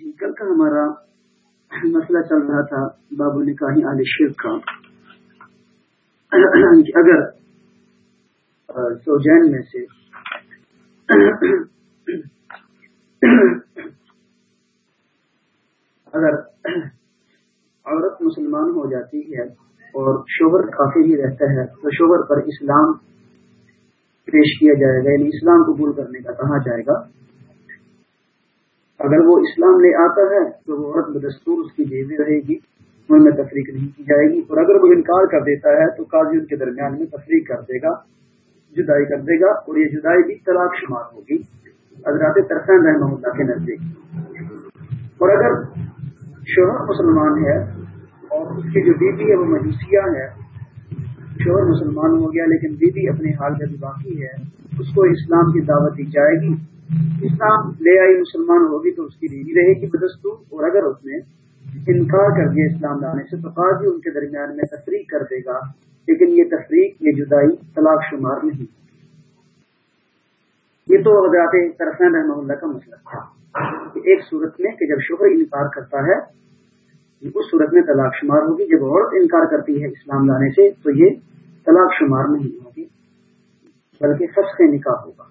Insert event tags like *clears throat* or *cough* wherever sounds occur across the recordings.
جی کل کا ہمارا مسئلہ چل رہا تھا بابو نکاحی علی شرک کا۔ اگر سوجین میں سے، اگر عورت مسلمان ہو جاتی ہے اور شوہر کافی ہی رہتا ہے، تو شوہر پر اسلام پیش کیا جائے گا یعنی اسلام قبول کرنے کا کہا جائے گا؟ اگر وہ اسلام لے آتا ہے تو وہ عورت بدستور اس کی بیوی رہے گی، ان میں تفریق نہیں کی جائے گی، اور اگر وہ انکار کر دیتا ہے تو قاضی ان کے درمیان میں تفریق کر دے گا، جدائی کر دے گا، اور یہ جدائی بھی طلاق شمار ہوگی۔ حضرات ترسین رحمہ اللہ کے نزدیک۔ اور اگر شوہر مسلمان ہے اور اس کی جو بیوی ہے وہ مجوسیہ ہے، شوہر مسلمان ہو گیا لیکن بیوی اپنے حال میں بھی باقی ہے، اس کو اسلام کی دعوت دی جائے گی۔ اسلام لے آئی مسلمان ہوگی تو اس کی بیوی رہے گی بدستور، اور اگر اس نے انکار کر دیا اسلام لانے سے تو قاضی ان کے درمیان میں تفریح کر دے گا، لیکن یہ تفریح یہ جدائی طلاق شمار نہیں۔ یہ تو حضرات طرفین رحمہ اللہ کا مسئلہ تھا۔ ایک صورت میں کہ جب شوہر انکار کرتا ہے، اس صورت میں طلاق شمار ہوگی، جب عورت انکار کرتی ہے اسلام لانے سے تو یہ طلاق شمار نہیں ہوگی، بلکہ فصق نکاح ہوگا۔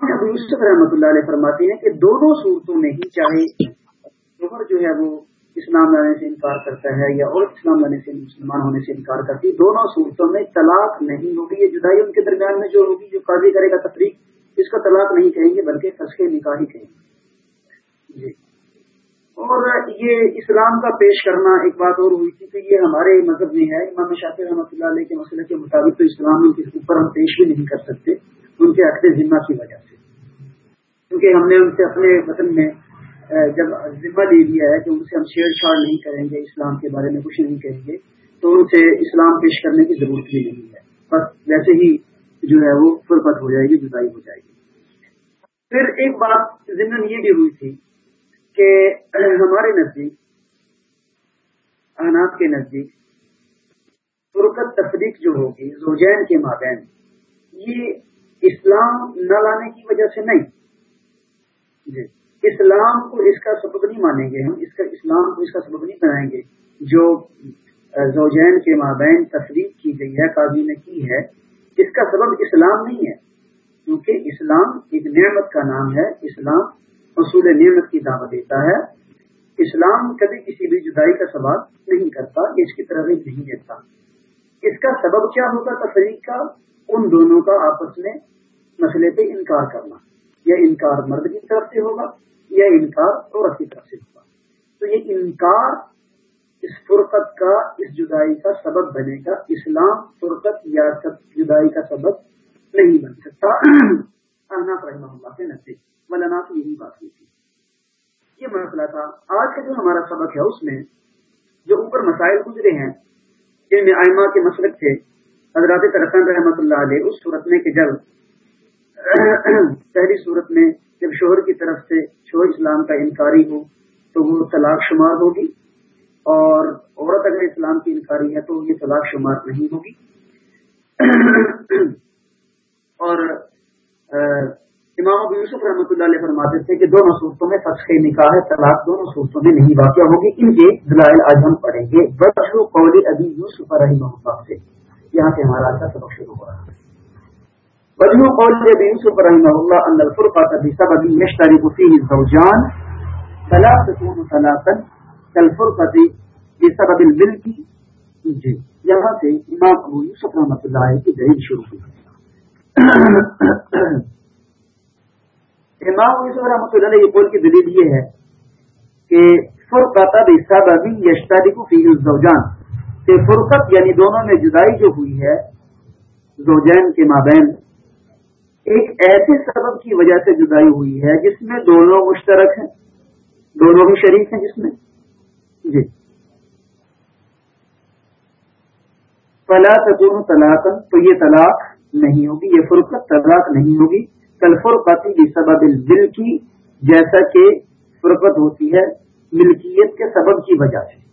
یوسف رحمۃ اللہ علیہ فرماتے ہیں کہ دونوں صورتوں میں ہی چاہے شوہر جو ہے وہ اسلام لانے سے انکار کرتا ہے یا عورت اسلام لانے سے مسلمان ہونے سے انکار کرتی ہے، دونوں صورتوں میں طلاق نہیں ہوگی، یہ جدائی ان کے درمیان میں جو ہوگی، جو قاضی کرے گا تفریح اس کا طلاق نہیں کہیں گے، بلکہ فسخے نکاح ہی کہیں گے۔ جی۔ اور یہ اسلام کا پیش کرنا ایک بات اور ہوئی تھی کہ یہ ہمارے مذہب میں ہے، امام شاطر رحمۃ اللہ علیہ کے مسئلے کے مطابق تو اسلام کے اوپر ہم پیش بھی نہیں کر سکتے۔ ان کے عقد ذمہ کی وجہ سے۔ کیونکہ ہم نے ان سے اپنے وطن میں جب ذمہ لے لیا ہے کہ ان سے ہم چھیڑ چھاڑ نہیں کریں گے، اسلام کے بارے میں کچھ نہیں کہیں گے، تو ان سے اسلام پیش کرنے کی ضرورت بھی نہیں ہے۔ بس ویسے ہی جو ہے وہ فرقت ہو جائے گی، جدائی ہو جائے گی۔ پھر ایک بات ضمن یہ بھی ہوئی تھی کہ ہمارے نزدیک اناج کے نزدیک فرقت تفریق جو ہوگی، زوجین کے مابین، یہ اسلام نہ لانے کی وجہ سے نہیں۔ جی۔ اسلام کو اس کا سبب نہیں مانیں گے ہم، اس کا اسلام کو اس کا سبب نہیں بنائیں گے۔ جو زوجین کے مابین تفریح کی گئی ہے، قاضی نے کی ہے، اس کا سبب اسلام نہیں ہے۔ کیونکہ اسلام ایک نعمت کا نام ہے، اسلام اصول نعمت کی دعوت دیتا ہے۔ اسلام کبھی کسی بھی جدائی کا سبب نہیں کرتا، اس کی ترغیب نہیں دیتا۔ اس کا سبب کیا ہوگا تفریح کا؟ ان دونوں کا آپس میں مسئلے پہ انکار کرنا۔ یا انکار مرد کی طرف سے ہوگا یا انکار عورت کی طرف سے ہوگا۔ تو یہ انکار اس فرقت کا، اس جدائی کا سبب بنے گا۔ اسلام فرقت یا جدائی کا سبب نہیں بن سکتا۔ رحمہ اللہ کے نزدیک۔ مولانا کی یہی بات ہوئی تھی۔ یہ مسئلہ تھا۔ آج کا جو ہمارا سبق ہے، اس میں جو اوپر مسائل گزرے ہیں، جن میں آئمہ کے مسلک تھے، حضرات ترقن رحمۃ اللہ علیہ، اس صورت میں کہ جب پہلی صورت میں جب شوہر کی طرف سے شوہر اسلام کا انکاری ہو تو وہ طلاق شمار ہوگی اور عورت اگر اسلام کی انکاری ہے تو یہ طلاق شمار نہیں ہوگی۔ اور امام ابو یوسف رحمۃ اللہ علیہ فرماتے تھے کہ دونوں صورتوں میں فسخ نکاح ہے طلاق دونوں صورتوں میں نہیں واقع ہوگی۔ ان کے دلائل آج ہم پڑھیں گے۔ بچوں قولی ابھی یوسف رحمہ اللہ سے۔ یہاں سے ہمارا اچھا سبق شروع ہو رہا ہے۔ وجه قول ابي يوسف رحمه الله ان الفرقه بسبب يشترك فيه الزوجان فلا تكون ثلاثا كالفرقه بسبب الملك جی یہاں سے امام ابو یوسف رحمۃ اللہ علیہ کی دلیل شروع ہوئی۔ امام ابو یوسف رحمۃ اللہ علیہ کی قول کی دلیل یہ ہے کہ فرقت بسبب يشترك فيه الزوجان۔ کہ فرقت یعنی دونوں میں جدائی جو ہوئی ہے، زوجین کے مابین ایک ایسے سبب کی وجہ سے جدائی ہوئی ہے جس میں دونوں مشترک ہیں، دونوں بھی شریک ہیں جس میں۔ جی۔ پلا تکون طلاق تو یہ طلاق نہیں ہوگی، یہ فرقت طلاق نہیں ہوگی۔ کل فرقتی بھی سبب دل کی جیسا کہ فرقت ہوتی ہے ملکیت کے سبب کی وجہ سے۔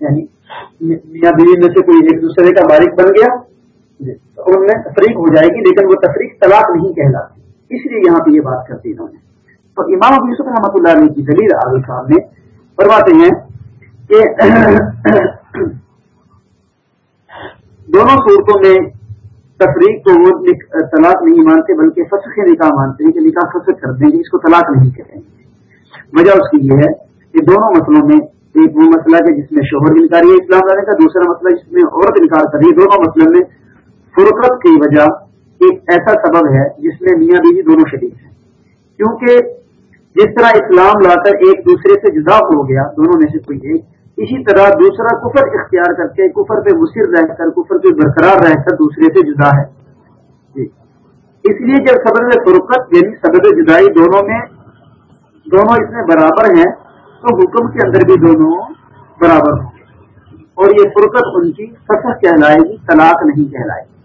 یعنی میاں بیوی میں سے کوئی ایک دوسرے کا مالک بن گیا جی۔ ان میں تفریق ہو جائے گی لیکن وہ تفریق طلاق نہیں کہلاتی۔ اس لیے یہاں پہ یہ بات کرتی انہوں نے تو امام ابو یوسف رحمۃ اللہ علیہ کی دلیل عادل صاحب نے فرماتے ہیں کہ *clears throat* دونوں صورتوں میں تفریق کو وہ طلاق نہیں مانتے بلکہ فسخ نکاح مانتے ہیں کہ نکاح فسخ کر دیں گے اس کو طلاق نہیں کہیں گے۔ وجہ اس کی یہ ہے کہ دونوں مسئلوں میں ایک وہ مسئلہ ہے جس میں شوہر انکاری ہے اسلام لانے کا، دوسرا مسئلہ جس میں عورت انکار کر رہی ہے، دونوں مسئلوں میں فرقت کی وجہ ایک ایسا سبب ہے جس میں میاں بیوی دونوں شریک ہیں۔ کیونکہ جس طرح اسلام لا کر ایک دوسرے سے جدا ہو گیا، دونوں میں سے کوئی ایک، اسی طرح دوسرا کفر اختیار کر کے، کفر پہ مصر رہ کر، کفر پہ برقرار رہ کر دوسرے سے جدا ہے۔ جی۔ اس لیے جب سبب فرقت یعنی سبب جدائی دونوں میں، دونوں اس میں برابر ہیں تو حکم کے اندر بھی دونوں برابر ہوں گے۔ اور یہ فرقت ان کی فصح کہلائے گی، طلاق نہیں کہلائے گی۔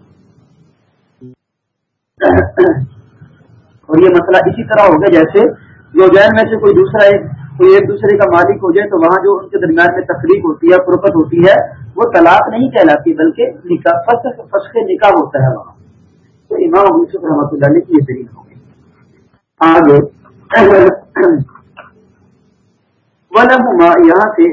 اور یہ مسئلہ اسی طرح ہوگا جیسے جو جین میں سے کوئی دوسرا ایک، کوئی ایک دوسرے کا مالک ہو جائے تو وہاں جو ان کے درمیان میں تفریق ہوتی ہے، فرقت ہوتی ہے، وہ طلاق نہیں کہلاتی، بلکہ نکاح فصح فصح نکاح ہوتا ہے وہاں۔ تو امام یوسف رحمۃ اللہ کی یہ دلیل ہوگی آگے ولہما یہاں سے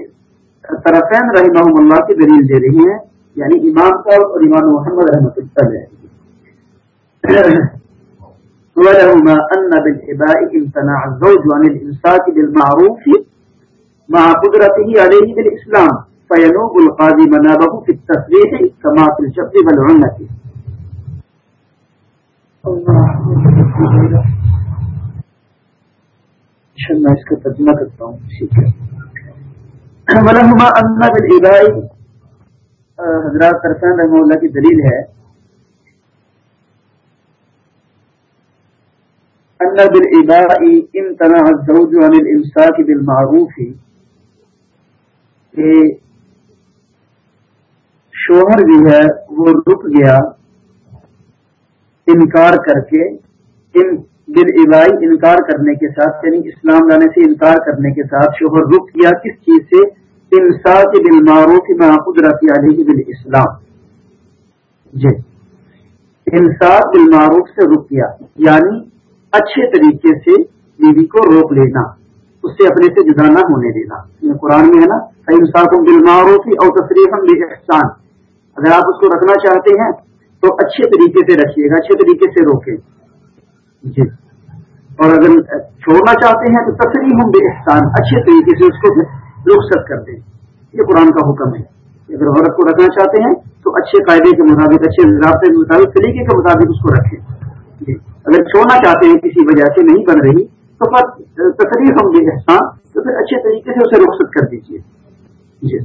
طرفین رحمہ اللہ کی دلیل دے رہی ہیں یعنی امام صاحب اور امام محمد رحمۃ اللہ ولهما أن بالإباء امتنع الزوج عن الإنساك بالمعروف مع قدرته عليه بالإسلام فينوب القاضي منابه في التصريح كما في الشق والعنة. الله میں اس کا ترجمہ کرتا ہوں حضرات ترسان رحمہ اللہ کی دلیل ہے۔ ان بالاباء امتنع الزوج عن الامساك بالمعروف۔ کہ شوہر جو ہے، وہ رک گیا، انکار کر کے، ان دل ابائی انکار کرنے کے ساتھ یعنی اسلام لانے سے انکار کرنے کے ساتھ شوہر رک کیا، کس چیز سے؟ انصاف دل معروف میں قدرتی علی اسلام جی۔ انصاف دل معروف سے رک کیا یعنی اچھے طریقے سے بیوی کو روک لینا، اس سے اپنے سے جدا نہ ہونے دینا۔ قرآن میں ہے نا انصاف دل معروف اور تصریف بے احسان اگر آپ اس کو رکھنا چاہتے ہیں، تو اچھے طریقے سے رکھیے گا، اچھے طریقے سے روکیں جی۔ اور اگر چھوڑنا چاہتے ہیں تو تصریح ہوں بے احسان، اچھے طریقے سے اس کو رخصت کر دیں۔ یہ قرآن کا حکم ہے۔ اگر عورت کو رکھنا چاہتے ہیں تو اچھے قاعدے کے مطابق، اچھے ضابطے کے مطابق، طریقے کے مطابق اس کو رکھیں۔ جی۔ اگر چھوڑنا چاہتے ہیں، کسی وجہ سے نہیں بن رہی، تو پھر تصریح ہوں بے احسان، تو پھر اچھے طریقے سے اسے رخصت کر دیجیے جی۔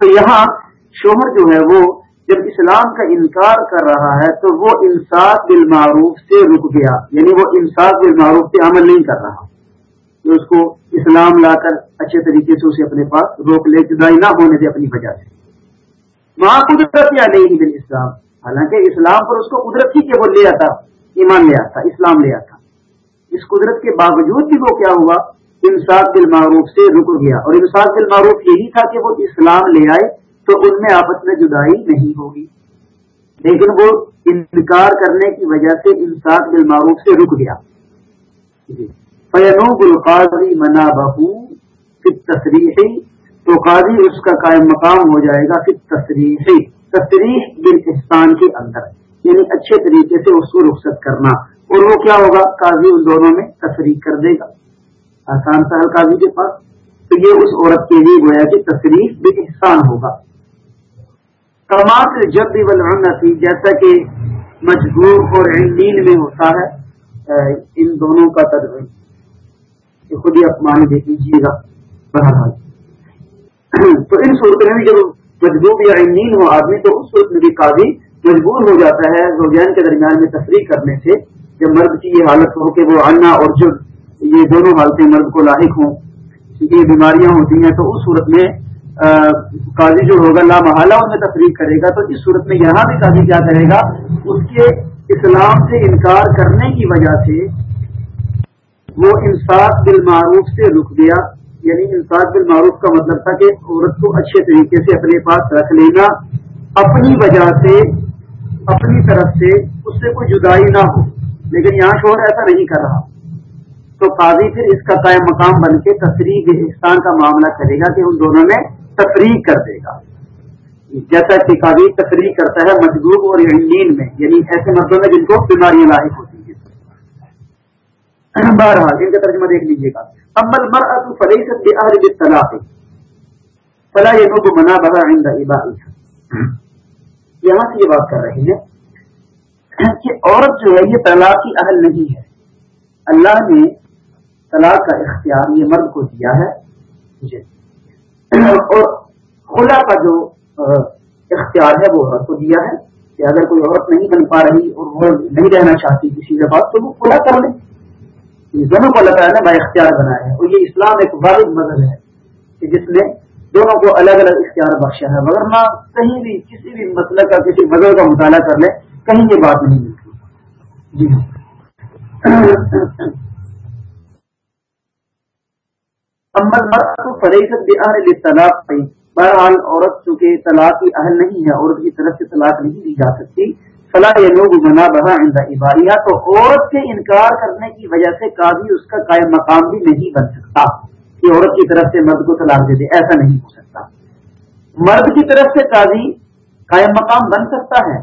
تو یہاں شوہر جو ہے وہ جب اسلام کا انکار کر رہا ہے تو وہ انصاف بالمعروف سے رک گیا یعنی وہ انصاف بالمعروف پہ عمل نہیں کر رہا۔ کہ اس کو اسلام لا کر اچھے طریقے سے اسے اپنے پاس روک لے جدائی نہ ہونے دے اپنی وجہ سے۔ وہاں قدرت یا نہیں بل اسلام حالانکہ اسلام پر اس کو قدرت تھی کہ وہ لے آتا، ایمان لے آتا، اسلام لے آتا۔ اس قدرت کے باوجود بھی وہ کیا ہوا؟ انصاف بالمعروف سے رک گیا۔ اور انصاف بالمعروف یہی تھا کہ وہ اسلام لے آئے تو ان میں آپس میں جدائی نہیں ہوگی۔ لیکن وہ انکار کرنے کی وجہ سے انصاف بالمعروف سے رک گیا۔ جی۔ فینوب القاضی منا بہو پھر تصریحی تو قاضی اس کا قائم مقام ہو جائے گا پھر تصریحی تصریح بل کے اندر۔ یعنی اچھے طریقے سے اس کو رخصت کرنا۔ اور وہ کیا ہوگا؟ قاضی ان دونوں میں تصریح کر دے گا۔ آسان سہل قاضی کے پاس۔ تو یہ اس عورت کے لیے گویا کہ تصریح بے احسان ہوگا۔ کمات جب بھی ولعنا تھی جیسا کہ مجبور اور نیند میں ہوتا ہے ان دونوں کا تجربہ خود ہی اپمان دیکھ لیجیے گا۔ بہرحال۔ *clears throat* تو ان صورت میں بھی جب مجبور یا نیند ہو آدمی، تو اس صورت میں بھی قاضی مجبور ہو جاتا ہے زوجین کے درمیان میں تفریح کرنے سے۔ جب مرد کی یہ حالت ہو کہ وہ انا اور جو یہ دونوں حالتیں مرد کو لاحق ہوں یہ بیماریاں ہوتی ہیں، تو اس صورت میں قاضی جو ہوگا لا محالہ ان میں تفریح کرے گا، تو اس صورت میں یہاں بھی قاضی کیا کرے گا؟ اس کے اسلام سے انکار کرنے کی وجہ سے وہ انصاف بالمعروف سے رک گیا۔ یعنی انصاف بالمعروف کا مطلب تھا کہ عورت کو اچھے طریقے سے اپنے پاس رکھ لینا، اپنی وجہ سے، اپنی طرف سے اس سے کوئی جدائی نہ ہو۔ لیکن یہاں شوہر ایسا نہیں کر رہا۔ تو قاضی پھر اس کا قائم مقام بن کے تفریح، احسان کا معاملہ کرے گا کہ ان دونوں میں تفریح کر دے گا۔ جیسا کہ قاضی تفریح کرتا ہے مجبور اور یعنی نیند میں یعنی ایسے مردوں میں جن کو بیماریاں لاحق ہوتی ہیں۔ بہرحال، ان کا ترجمہ دیکھ لیجیے گا۔ امل مر فلح طلاق فلاح یہ نو منا بڑا یہاں سے یہ بات کر رہے ہیں کہ عورت جو ہے، یہ طلاق کی اہل نہیں ہے۔ اللہ نے طلاق کا اختیار، یہ مرد کو دیا ہے۔ جی۔ اور خلا کا جو اختیار ہے وہ عورت کو دیا ہے کہ اگر کوئی عورت نہیں بن پا رہی اور وہ نہیں رہنا چاہتی کسی کے بعد تو وہ کھلا کر لے۔ دونوں کو اللہ تعالیٰ نے با اختیار بنایا ہے۔ اور یہ اسلام ایک واحد مذہب ہے کہ جس نے دونوں کو الگ الگ اختیار بخشا ہے۔ مگر نہ کہیں بھی کسی بھی مسئلہ کا، کسی مذہب کا مطالعہ کر لے، کہیں یہ بات نہیں۔ ملتی جی۔ امن مرد فریقت طلاق بہرحال عورت چونکہ طلاق کی اہل نہیں ہے، عورت کی طرف سے طلاق نہیں دی جا سکتی۔ فلاح یہ لوگ منا بہا عباریہ تو عورت کے انکار کرنے کی وجہ سے قاضی اس کا قائم مقام بھی نہیں بن سکتا کہ عورت کی طرف سے مرد کو طلاق دے دے، ایسا نہیں ہو سکتا۔ مرد کی طرف سے قاضی قائم مقام بن سکتا ہے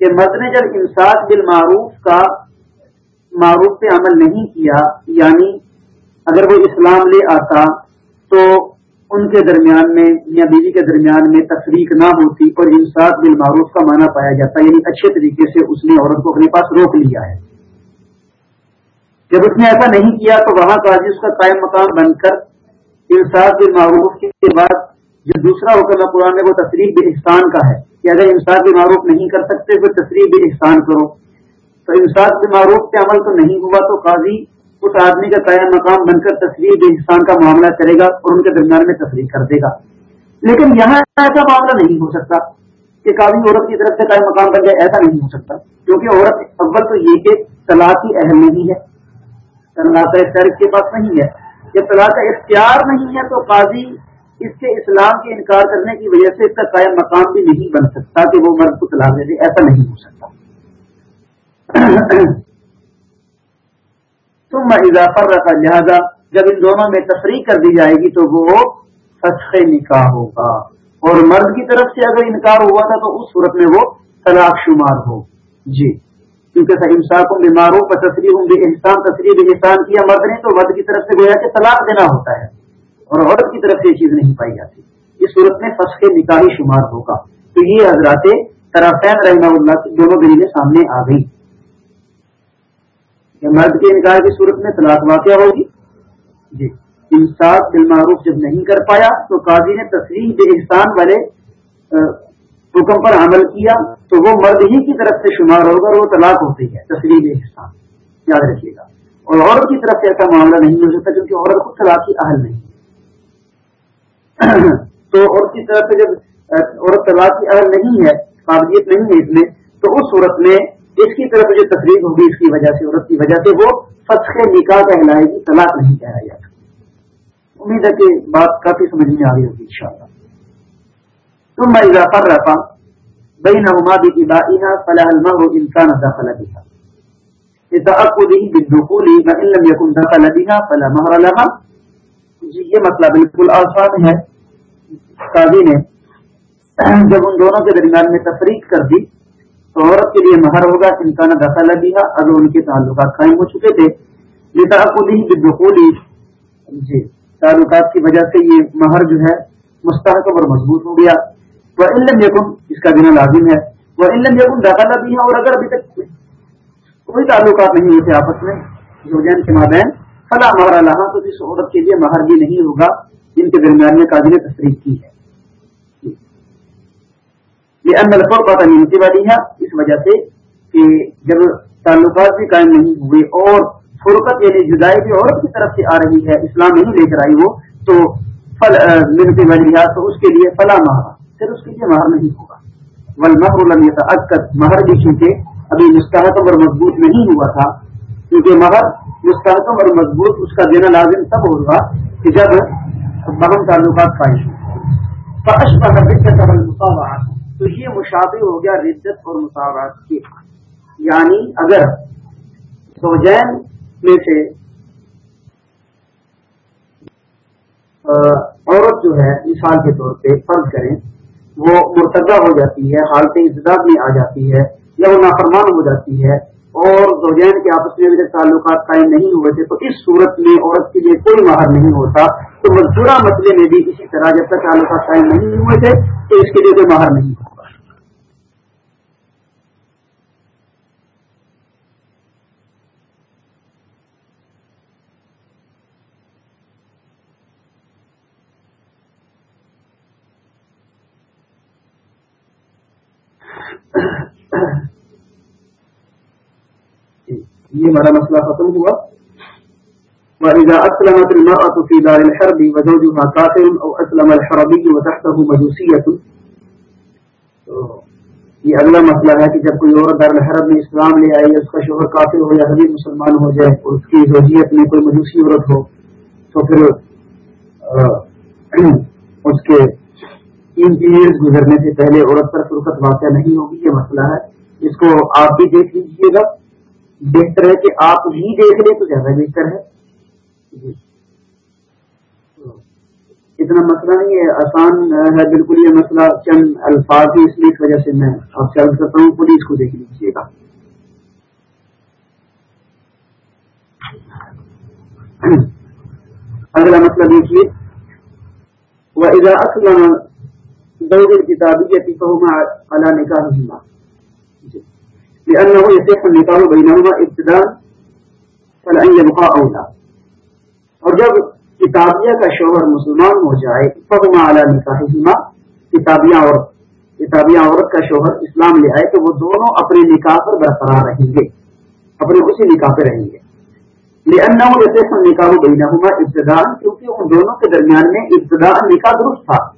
کہ مرد نے جب انصاف بالمعروف کا معروف پہ عمل نہیں کیا یعنی اگر وہ اسلام لے آتا تو ان کے درمیان میں یا بیوی کے درمیان میں تفریق نہ ہوتی اور انصاف بالمعروف کا معنی پایا جاتا یعنی اچھے طریقے سے اس نے عورت کو اپنے پاس روک لیا ہے۔ جب اس نے ایسا نہیں کیا تو وہاں قاضی اس کا قائم مقام بن کر انصاف کے معروف کے بعد جو دوسرا حکم قرآن میں وہ تصریح بھی احسان کا ہے۔ کہ اگر انصاف کے معروف نہیں کر سکتے تو تصریح بھی احسان کرو۔ تو انصاف کے معروف پہ عمل تو نہیں ہوا تو قاضی اس آدمی کا قائم مقام بن کر تصریح بھی احسان کا معاملہ کرے گا اور ان کے درمیان میں تفریح کر دے گا۔ لیکن یہاں ایسا معاملہ نہیں ہو سکتا کہ قاضی عورت کی طرف سے قائم مقام بن جائے، ایسا نہیں ہو سکتا۔ کیونکہ عورت اول تو یہ کہ طلاق کی اہم نہیں ہے۔ طلاق اختیار اس کے پاس نہیں ہے۔ جب طلاق کا اختیار نہیں ہے تو قاضی اس کے اسلام کے انکار کرنے کی وجہ سے اس کا قائم مقام بھی نہیں بن سکتا کہ وہ مرد کو طلاق دے دے، ایسا نہیں ہو سکتا۔ تم اضافہ رکھا لہذا جب ان دونوں میں تفریح کر دی جائے گی تو وہ فسخ نکاح ہوگا۔ اور مرد کی طرف سے اگر انکار ہوا تھا تو اس صورت میں وہ طلاق شمار ہو۔ جی۔ کیونکہ انسان کو بیماروں کا تصریح ہوں انسان تصریح احسان کیا مرد نے تو مرد کی طرف سے گویا کہ طلاق دینا ہوتا ہے۔ اور عورت کی طرف سے یہ چیز نہیں پائی جاتی۔ اس صورت میں فص کے نکاحی شمار ہوگا۔ تو یہ حضرات طرفین رحمہ اللہ کی دونوں دلیلیں سامنے آ گئی کہ مرد کے نکاح کی صورت میں طلاق واقع ہوگی؟ جی۔ انصاف بالمعروف جب نہیں کر پایا تو قاضی نے تصریح احسان والے حکم پر عمل کیا تو وہ مرد ہی کی طرف سے شمار ہوگا اور وہ طلاق ہوتی ہے تصویر حصہ یاد رکھیے گا۔ اور عورت کی طرف سے ایسا معاملہ نہیں ہو سکتا کیونکہ عورت کو طلاق کی اہل نہیں *clears throat* تو عورت کی طرف سے جب عورت طلاق کی اہل نہیں ہے قابلیت نہیں ہے اس میں تو اس صورت میں اس کی طرف جو تصویر ہوگی، اس کی وجہ سے، عورت کی وجہ سے، وہ فتح نکاح کہلائے گی طلاق نہیں کہا جاتا امید ہے کہ بات کافی سمجھ میں آ رہی ہوگی ان شاء اللہ ثم إذا فرق بينهما بإبائها فلا المهر إن كان دخل بها۔ لتأكده بالدخول، فإن لم يكن دخل بها فلا مهر لها۔ جی یہ مسئلہ بالکل آسان ہے۔ قاضی نے جب ان دونوں کے درمیان میں تفریق کر دی تو عورت کے لیے مہر ہوگا انسان دخل بها اگر ان کے تعلقات قائم ہو چکے تھے۔ لتأكده بالدخول جی تعلقات کی وجہ سے یہ مہر جو ہے مستحکم اور مضبوط ہو گیا۔ وہ علم یقن اس کا دینا لازم ہے۔ وہ علم یقن داخلہ بھی ہے اور اگر ابھی تک کوئی تعلقات نہیں ہوتے آپس میں، زوجین کے مابین فلاں مہر اللہ تو اس عورت کے لیے مہر بھی نہیں ہوگا۔ جن کے درمیان میں قابل تصریح کی ہے۔ یہ ان لفظ بات والی ہے اس وجہ سے کہ جب تعلقات بھی قائم نہیں ہوئے اور فرقت یعنی جدائی بھی عورت کی طرف سے آ رہی ہے، اسلام نہیں لے کر آئی وہ، تو فل ملتی والی ہے تو اس کے لیے فلاں مہر، پھر اس کے لیے مہر نہیں ہوگا۔ ول مہر اکثر مہر بھی چونکہ ابھی مستحکم اور مضبوط نہیں ہوا تھا، کیونکہ مہر مستحکم اور مضبوط اس کا دینا لازم تب ہوگا کہ جب بہم تعلقات پائے تو یہ مشابہ ہو گیا ردت اور مساوات کے یعنی اگر سوجین میں سے عورت جو ہے، مثال کے طور پہ فرض کریں، وہ مرتبہ ہو جاتی ہے، حالت اجداد میں آ جاتی ہے، یا وہ نافرمان ہو جاتی ہے، اور زوجین کے آپس میں میرے تعلقات قائم نہیں ہوئے تھے، تو اس صورت میں عورت کے لیے کوئی مہر نہیں ہوتا۔ تو مزدورہ مسئلے میں بھی اسی طرح جب تک تعلقات قائم نہیں ہوئے تھے، تو اس کے لیے کوئی مہر نہیں ہوتا یہ ہمارا مسئلہ ختم ہوا۔ وإذا أسلمت المرأة في دار الحرب وزوجها كافر أو أسلم الحربي وتحته مجوسية۔ یہ اگلا مسئلہ ہے کہ جب کوئی عورت دار الحرب میں اسلام لے آئے اس کا شوہر کافر ہو یا حدیث مسلمان ہو جائے اور اس کی زوجیت میں کوئی مجوسی عورت ہو، تو پھر اس کے تین پیریڈ گزرنے سے پہلے عورت پر فرقت واقع نہیں ہوگی، یہ مسئلہ ہے۔ اس کو آپ بھی دیکھ لیجیے گا۔ بہتر ہے کہ آپ ہی دیکھ لیں تو زیادہ بہتر ہے۔ جی۔ اتنا مسئلہ نہیں ہے، آسان ہے، بالکل یہ مسئلہ چند الفاظ ہی اس لیے وجہ سے میں آپ چل سکتا ہوں پولیس کو دیکھ لیجیے گا۔ اگلا مسئلہ دیکھیے۔ وہ اضا دو کتابی اللہ نے کہا لأنه يصح النكاح بينهما ابتداء، فلأن يبقى أولى. اور جب کتابیہ کا شوہر مسلمان ہو جائے فہما اعلیٰ نکاح کتابیاں اور کتابیاں عورت کا شوہر اسلام لے آئے، تو وہ دونوں اپنے نکاح پر برقرار رہیں گے، اپنے اسی نکاح پہ رہیں گے۔ لأنه يصح النكاح بينهما ابتداء، کیونکہ ان دونوں کے درمیان میں ابتداء نکاح درست تھا۔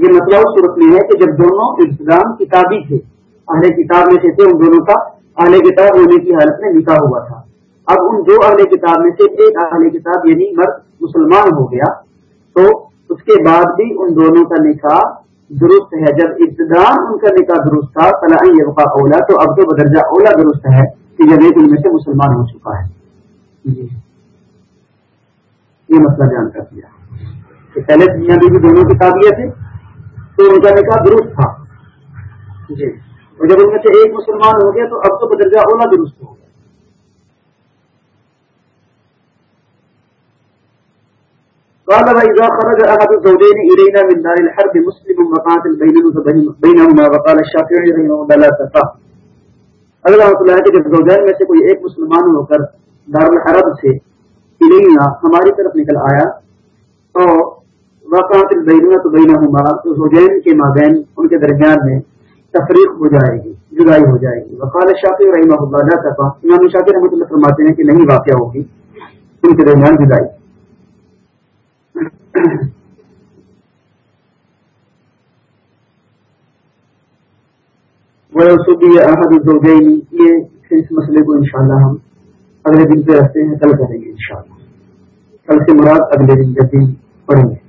یہ مسئلہ اس صورت میں ہے کہ جب دونوں الزام کتابی تھے، اہل کتاب میں سے تھے ان دونوں کا، اہل کتاب ہونے کی حالت میں نکاح ہوا تھا۔ اب ان دو اہل کتاب میں سے ایک اہل کتاب یعنی مرد مسلمان ہو گیا، تو اس کے بعد بھی ان دونوں کا نکاح درست ہے۔ جب ابتدا ان کا نکاح درست تھا فلاں یہ اولا، تو اب تو بدرجہ اولا درست ہے کہ جب ایک ان میں سے مسلمان ہو چکا ہے۔ جی۔ یہ مسئلہ جان کر دیا۔ کہ پہلے دنیا بھی دونوں کتابیاں تھے تو ان کا نکاح درست تھا۔ جی۔ اور جب ان میں سے ایک مسلمان ہو گیا تو اب تو بدرجہ اولا درست ہو گیا۔ قال وإذا خرج أحد الزوجين إلينا من دار الحرب مسلم وقاتل بينهما وقال الشافعي رحمه الله لا تقع۔ اگر رحمۃ اللہ کہ جب زوجین میں سے کوئی ایک مسلمان ہو کر دار الحرب سے الینا ہماری طرف نکل آیا تو واقعات البینت بینہما، تو زوجین کے مابین، ان کے درمیان میں تفریق ہو جائے گی، جدائی ہو جائے گی۔ وقال شافی رحمہ اللہ، لا امام شافی رحمۃ اللہ فرماتے ہیں کہ نہیں واقع ہوگی، ان کے درمیان جدائی۔ وَيَوْسُبِيَ أَحَدُ الزَّوْجَيْنِ۔ یہ اس مسئلے کو انشاءاللہ ہم اگلے دن پہ رکھتے ہیں، کل کریں گے انشاءاللہ۔ کل سے مراد اگلے دن جب دن پڑھیں گے۔